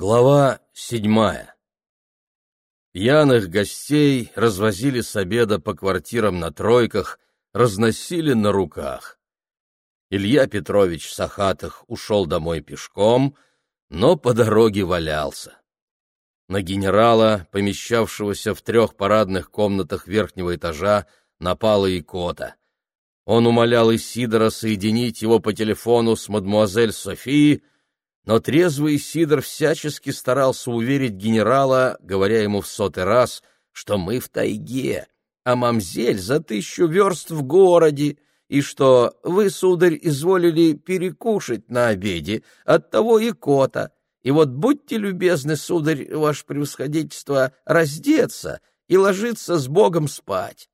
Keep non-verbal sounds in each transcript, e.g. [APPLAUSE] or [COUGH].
Глава седьмая Пьяных гостей развозили с обеда по квартирам на тройках, разносили на руках. Илья Петрович Сахатых ушел домой пешком, но по дороге валялся. На генерала, помещавшегося в трех парадных комнатах верхнего этажа, напала икота. Он умолял Исидора соединить его по телефону с мадмуазель Софией, но трезвый Сидор всячески старался уверить генерала, говоря ему в сотый раз, что мы в тайге, а мамзель за тысячу верст в городе, и что вы, сударь, изволили перекушать на обеде, оттого и кота. И вот будьте любезны, сударь, ваше превосходительство, раздеться и ложиться с Богом спать.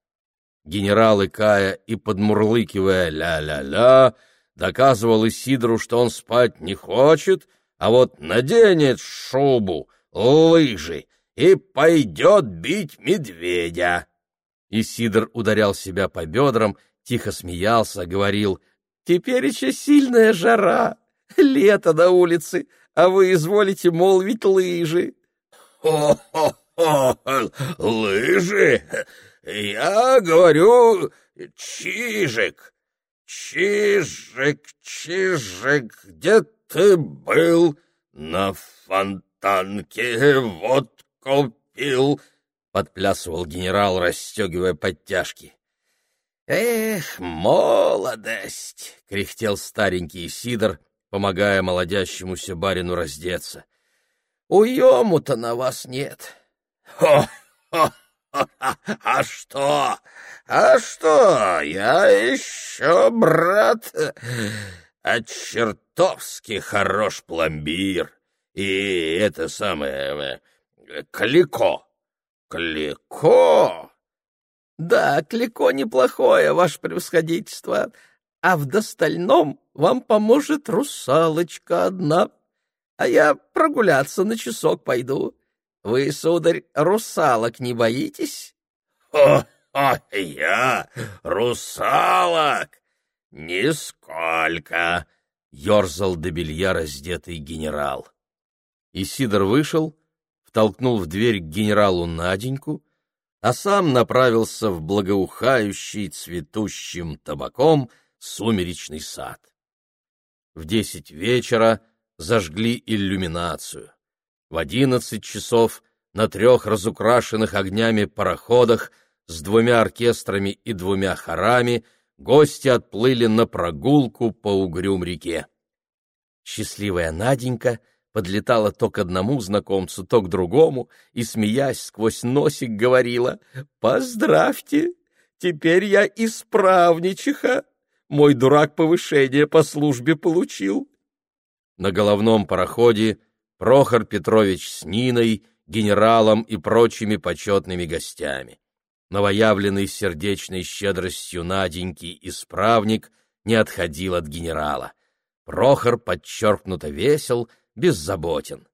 Генерал, икая и подмурлыкивая «ля-ля-ля», доказывал Исидору, что он спать не хочет, а вот наденет шубу, лыжи и пойдет бить медведя. Исидор ударял себя по бедрам, тихо смеялся, говорил, «Теперь еще сильная жара, лето на улице, а вы изволите молвить лыжи». «Хо-хо-хо! Лыжи! Я говорю, чижик!» «Чижик, Чижик, где ты был? На фонтанке вот купил!» — подплясывал генерал, расстегивая подтяжки. «Эх, молодость!» — кряхтел старенький Сидор, помогая молодящемуся барину раздеться. «Уему-то на вас нет!» «Хо-хо!» [LAUGHS] А что? А что? Я еще, брат, а чертовски хорош пломбир. И это самое... Клико. Клико? Да, клико неплохое, ваше превосходительство. А в достальном вам поможет русалочка одна. А я прогуляться на часок пойду. Вы, сударь, русалок не боитесь? О, я русалок! Нисколько! Ёрзал до белья раздетый генерал. И Сидор вышел, втолкнул в дверь к генералу Наденьку, а сам направился в благоухающий цветущим табаком сумеречный сад. В десять вечера зажгли иллюминацию. В одиннадцать часов на трех разукрашенных огнями пароходах с двумя оркестрами и двумя хорами гости отплыли на прогулку по угрюм-реке. Счастливая Наденька подлетала то к одному знакомцу, то к другому и, смеясь сквозь носик, говорила «Поздравьте, теперь я исправничиха, мой дурак повышение по службе получил». На головном пароходе Прохор Петрович с Ниной, генералом и прочими почетными гостями. Новоявленный сердечной щедростью Наденький исправник не отходил от генерала. Прохор подчеркнуто весел, беззаботен.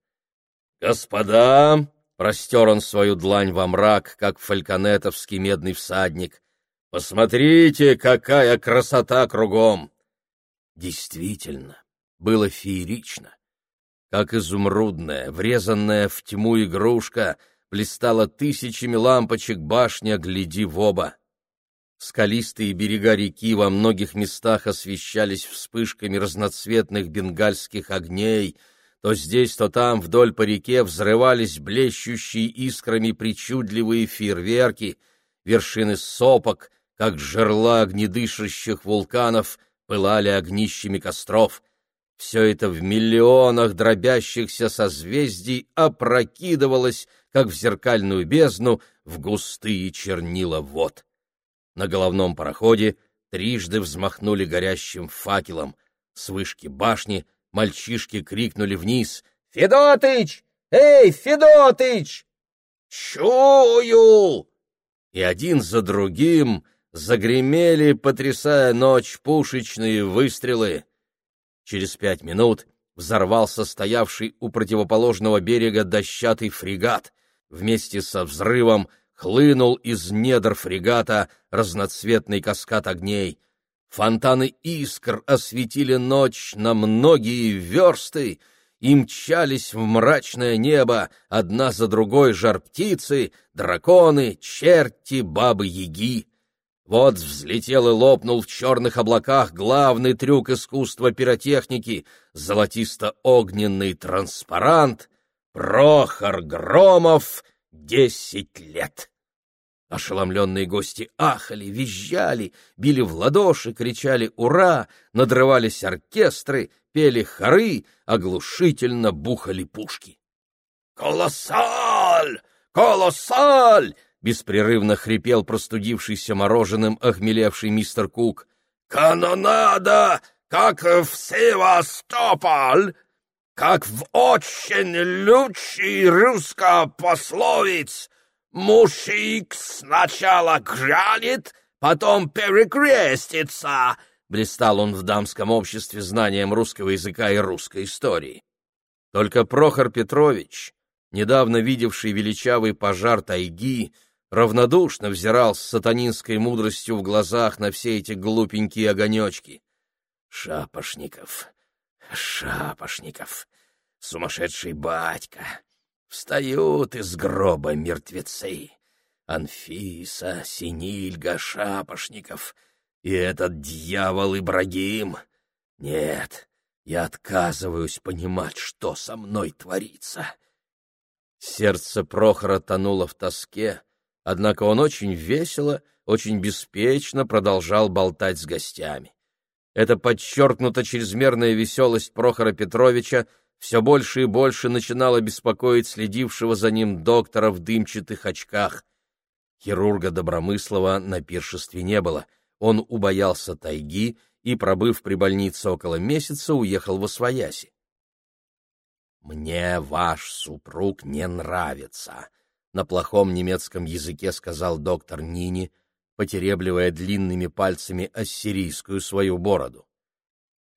«Господа!» — простер он свою длань во мрак, как фальконетовский медный всадник. «Посмотрите, какая красота кругом!» Действительно, было феерично как изумрудная, врезанная в тьму игрушка, блистала тысячами лампочек башня «Гляди в оба». Скалистые берега реки во многих местах освещались вспышками разноцветных бенгальских огней, то здесь, то там вдоль по реке взрывались блещущие искрами причудливые фейерверки, вершины сопок, как жерла огнедышащих вулканов, пылали огнищами костров — все это в миллионах дробящихся созвездий опрокидывалось, как в зеркальную бездну, в густые чернила вод. На головном пароходе трижды взмахнули горящим факелом. С вышки башни мальчишки крикнули вниз «Федотыч! Эй, Федотыч!» «Чую!» И один за другим загремели, потрясая ночь, пушечные выстрелы. Через пять минут взорвался стоявший у противоположного берега дощатый фрегат. Вместе со взрывом хлынул из недр фрегата разноцветный каскад огней. Фонтаны искр осветили ночь на многие версты, и мчались в мрачное небо одна за другой жар-птицы, драконы, черти, бабы-яги. Вот взлетел и лопнул в черных облаках главный трюк искусства пиротехники — золотисто-огненный транспарант «Прохор Громов, десять лет». Ошеломленные гости ахали, визжали, били в ладоши, кричали «Ура!», надрывались оркестры, пели хоры, оглушительно бухали пушки. «Колоссаль! Колоссаль!» — беспрерывно хрипел простудившийся мороженым охмелевший мистер Кук. «Канонада, как в Севастополь! Как в очень лучший русско пословиц!» «Мужик сначала грянет, потом перекрестится», — блистал он в дамском обществе знанием русского языка и русской истории. Только Прохор Петрович, недавно видевший величавый пожар тайги, равнодушно взирал с сатанинской мудростью в глазах на все эти глупенькие огонечки. Шапошников, Шапошников, сумасшедший батька, Встают из гроба мертвецы. Анфиса, Синильга, Шапошников и этот дьявол Ибрагим. Нет, я отказываюсь понимать, что со мной творится. Сердце Прохора тонуло в тоске, однако он очень весело, очень беспечно продолжал болтать с гостями. Эта подчеркнута чрезмерная веселость Прохора Петровича — все больше и больше начинало беспокоить следившего за ним доктора в дымчатых очках. Хирурга Добромыслова на пиршестве не было. Он убоялся тайги и, пробыв при больнице около месяца, уехал во свояси. «Мне ваш супруг не нравится», — на плохом немецком языке сказал доктор Нини, потеребливая длинными пальцами ассирийскую свою бороду.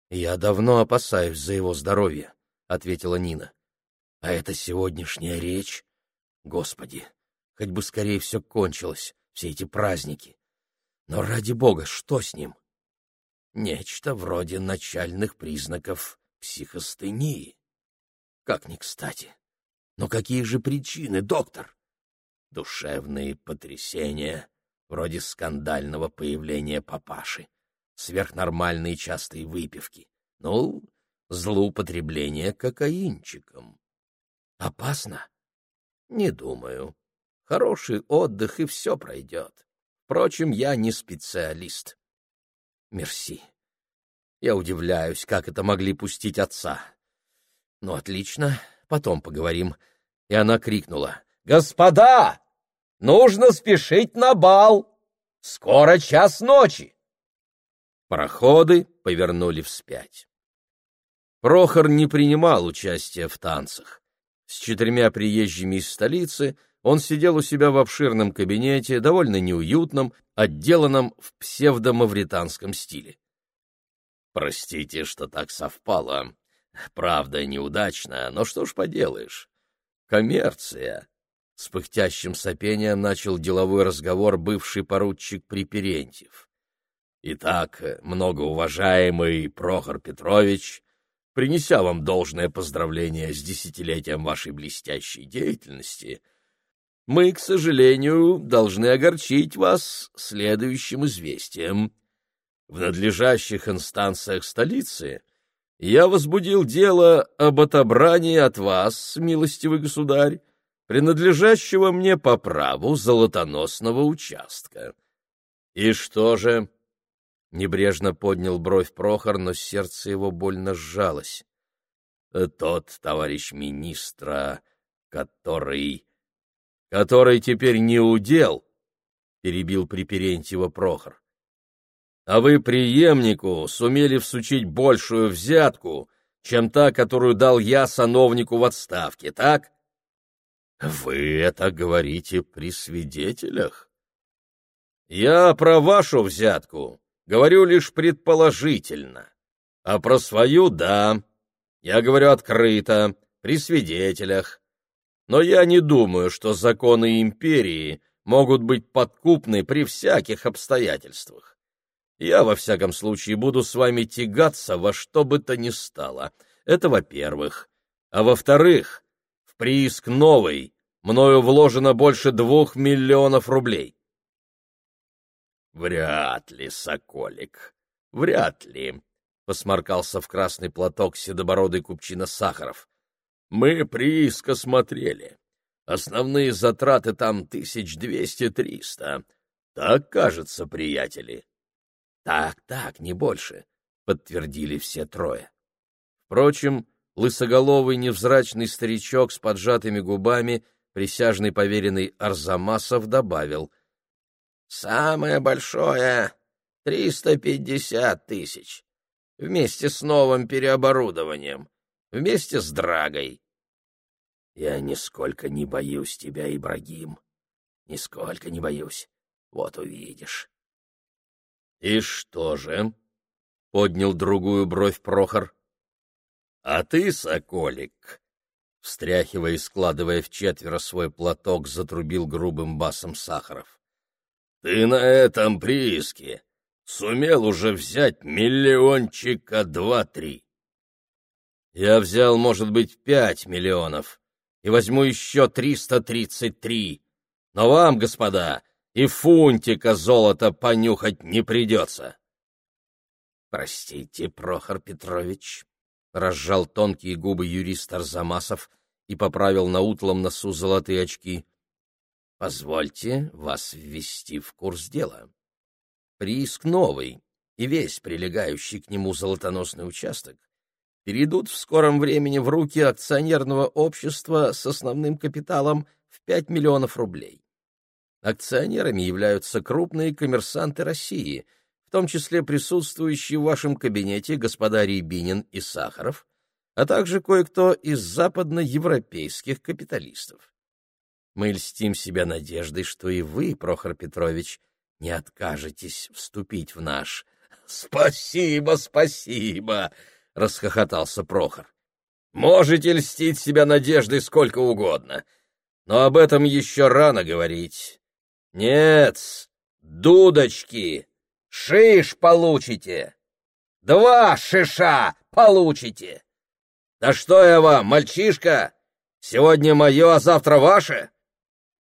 «Я давно опасаюсь за его здоровье. — ответила Нина. — А это сегодняшняя речь? Господи, хоть бы скорее все кончилось, все эти праздники. Но ради бога, что с ним? Нечто вроде начальных признаков психостении. Как ни кстати. Но какие же причины, доктор? Душевные потрясения, вроде скандального появления папаши, сверхнормальные частые выпивки. Ну, злоупотребление кокаинчиком. Опасно? Не думаю. Хороший отдых, и все пройдет. Впрочем, я не специалист. Мерси. Я удивляюсь, как это могли пустить отца. Ну, отлично, потом поговорим. И она крикнула. «Господа! Нужно спешить на бал! Скоро час ночи!» Пароходы повернули вспять. Прохор не принимал участия в танцах. С четырьмя приезжими из столицы он сидел у себя в обширном кабинете, довольно неуютном, отделанном в псевдомавританском стиле. «Простите, что так совпало. Правда, неудачно, но что ж поделаешь. Коммерция!» С пыхтящим сопением начал деловой разговор бывший поручик Приперентьев. «Итак, многоуважаемый Прохор Петрович, принеся вам должное поздравление с десятилетием вашей блестящей деятельности, мы, к сожалению, должны огорчить вас следующим известием. В надлежащих инстанциях столицы я возбудил дело об отобрании от вас, милостивый государь, принадлежащего мне по праву золотоносного участка. И что же, Небрежно поднял бровь Прохор, но сердце его больно сжалось. Тот товарищ министра, который... который теперь не удел, перебил Приперентьева Прохор. А вы преемнику сумели всучить большую взятку, чем та, которую дал я сановнику в отставке, так? Вы это говорите при свидетелях? Я про вашу взятку Говорю лишь предположительно. А про свою — да. Я говорю открыто, при свидетелях. Но я не думаю, что законы империи могут быть подкупны при всяких обстоятельствах. Я, во всяком случае, буду с вами тягаться во что бы то ни стало. Это во-первых. А во-вторых, прииск новый мною вложено больше двух миллионов рублей. Вряд ли, Соколик, вряд ли, — посморкался в красный платок седобородый купчина Сахаров. Мы прииска смотрели. Основные затраты там тысяч двести-триста. Так, кажется, приятели. Так, так, не больше, — подтвердили все трое. Впрочем, лысоголовый невзрачный старичок с поджатыми губами, присяжный поверенный Арзамасов, добавил. — Самое большое — триста пятьдесят тысяч. Вместе с новым переоборудованием. Вместе с Драгой. Я нисколько не боюсь тебя, Ибрагим. Нисколько не боюсь. Вот увидишь. — И что же? — поднял другую бровь Прохор. — А ты, соколик, встряхивая и складывая в четверо свой платок, затрубил грубым басом Сахаров. — Ты на этом прииске сумел уже взять миллиончика два-три. — Я взял, может быть, пять миллионов, и возьму еще триста тридцать три. Но вам, господа, и фунтика золота понюхать не придется. — Простите, Прохор Петрович, — разжал тонкие губы юрист Арзамасов и поправил на утлом носу золотые очки. — Позвольте вас ввести в курс дела. Прииск новый и весь прилегающий к нему золотоносный участок перейдут в скором времени в руки акционерного общества с основным капиталом в 5 миллионов рублей. Акционерами являются крупные коммерсанты России, том числе присутствующие в вашем кабинете господа Рябинин и Сахаров, а также кое-кто из западноевропейских капиталистов. Мы льстим себя надеждой, что и вы, Прохор Петрович, не откажетесь вступить в наш... — [LAUGHS] Спасибо, спасибо! — расхохотался Прохор. «Можете льстить себя надеждой сколько угодно, но об этом еще рано говорить. Нет, дудочки, шиш получите, два шиша получите. Да что я вам, мальчишка, сегодня мое, а завтра ваше?»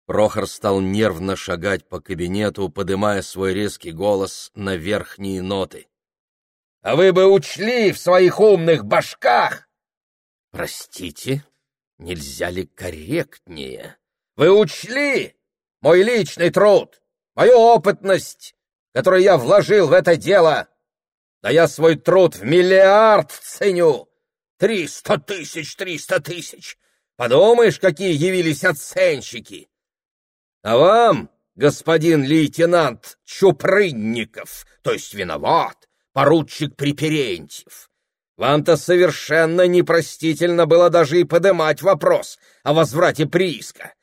Прохор стал нервно шагать по кабинету, подымая свой резкий голос на верхние ноты. А вы бы учли в своих умных башках! Простите, нельзя ли корректнее? Вы учли мой личный труд, мою опытность, которую я вложил в это дело? Да я свой труд в миллиард ценю! Триста тысяч, триста тысяч! Подумаешь, какие явились оценщики! А вам, господин лейтенант Чупрынников, то есть виноват, поручик Приперентьев. Вам-то совершенно непростительно было даже и подымать вопрос о возврате прииска.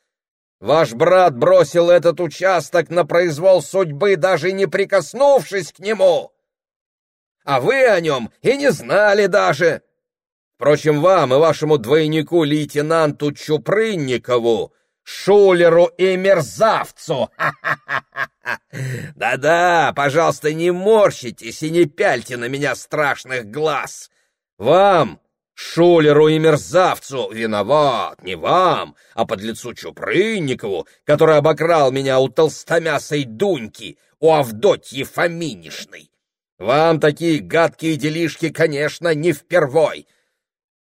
Ваш брат бросил этот участок на произвол судьбы, даже не прикоснувшись к нему. А вы о нем и не знали даже. Впрочем, вам и вашему двойнику лейтенанту Чупрынникову шулеру и мерзавцу! [LAUGHS] Да-да, пожалуйста, не морщитесь и не пяльте на меня страшных глаз! Вам, шулеру и мерзавцу, виноват не вам, а подлецу Чупрынникову, который обокрал меня у толстомясой Дуньки, у Авдотьи Фоминишной. Вам такие гадкие делишки, конечно, не впервой.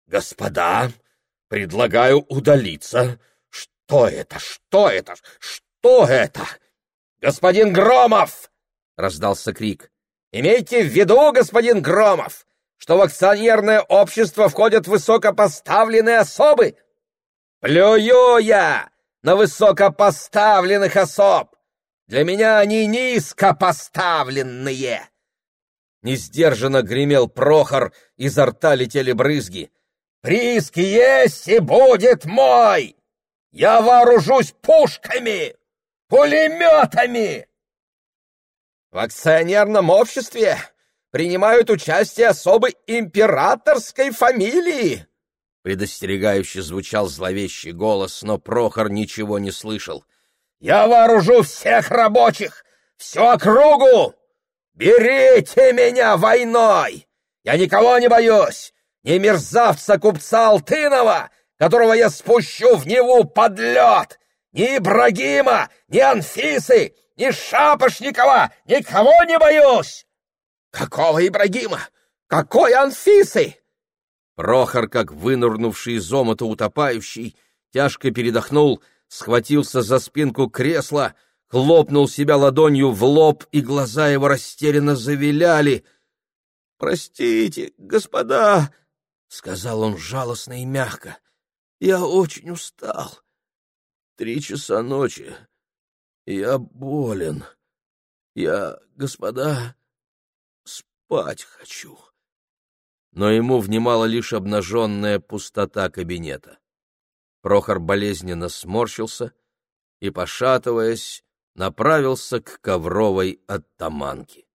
Господа, предлагаю удалиться, что это? Что это? Что это? Господин Громов! раздался крик. Имейте в виду, господин Громов, что в акционерное общество входят высокопоставленные особы. Плюю я на высокопоставленных особ. Для меня они низкопоставленные. Несдержанно гремел Прохор, изо рта летели брызги. «Прииск есть и будет мой!» Я вооружусь пушками, пулеметами. В акционерном обществе принимают участие особы императорской фамилии. Предостерегающе звучал зловещий голос, но Прохор ничего не слышал. «Я вооружу всех рабочих, всю округу! Берите меня войной! Я никого не боюсь, ни мерзавца купца Алтынова, которого я спущу в Неву под лед, ни Ибрагима, ни Анфисы, ни Шапошникова, никого не боюсь! Какого Ибрагима? Какой Анфисы? Прохор, как вынырнувший из омута утопающий, тяжко передохнул, схватился за спинку кресла, хлопнул себя ладонью в лоб, и глаза его растерянно завиляли. «Простите, господа!» — сказал он жалостно и мягко. «Я очень устал. Три часа ночи. Я болен. Я, господа, спать хочу» но ему внимала лишь обнаженная пустота кабинета. Прохор болезненно сморщился и, пошатываясь, направился к ковровой оттаманке.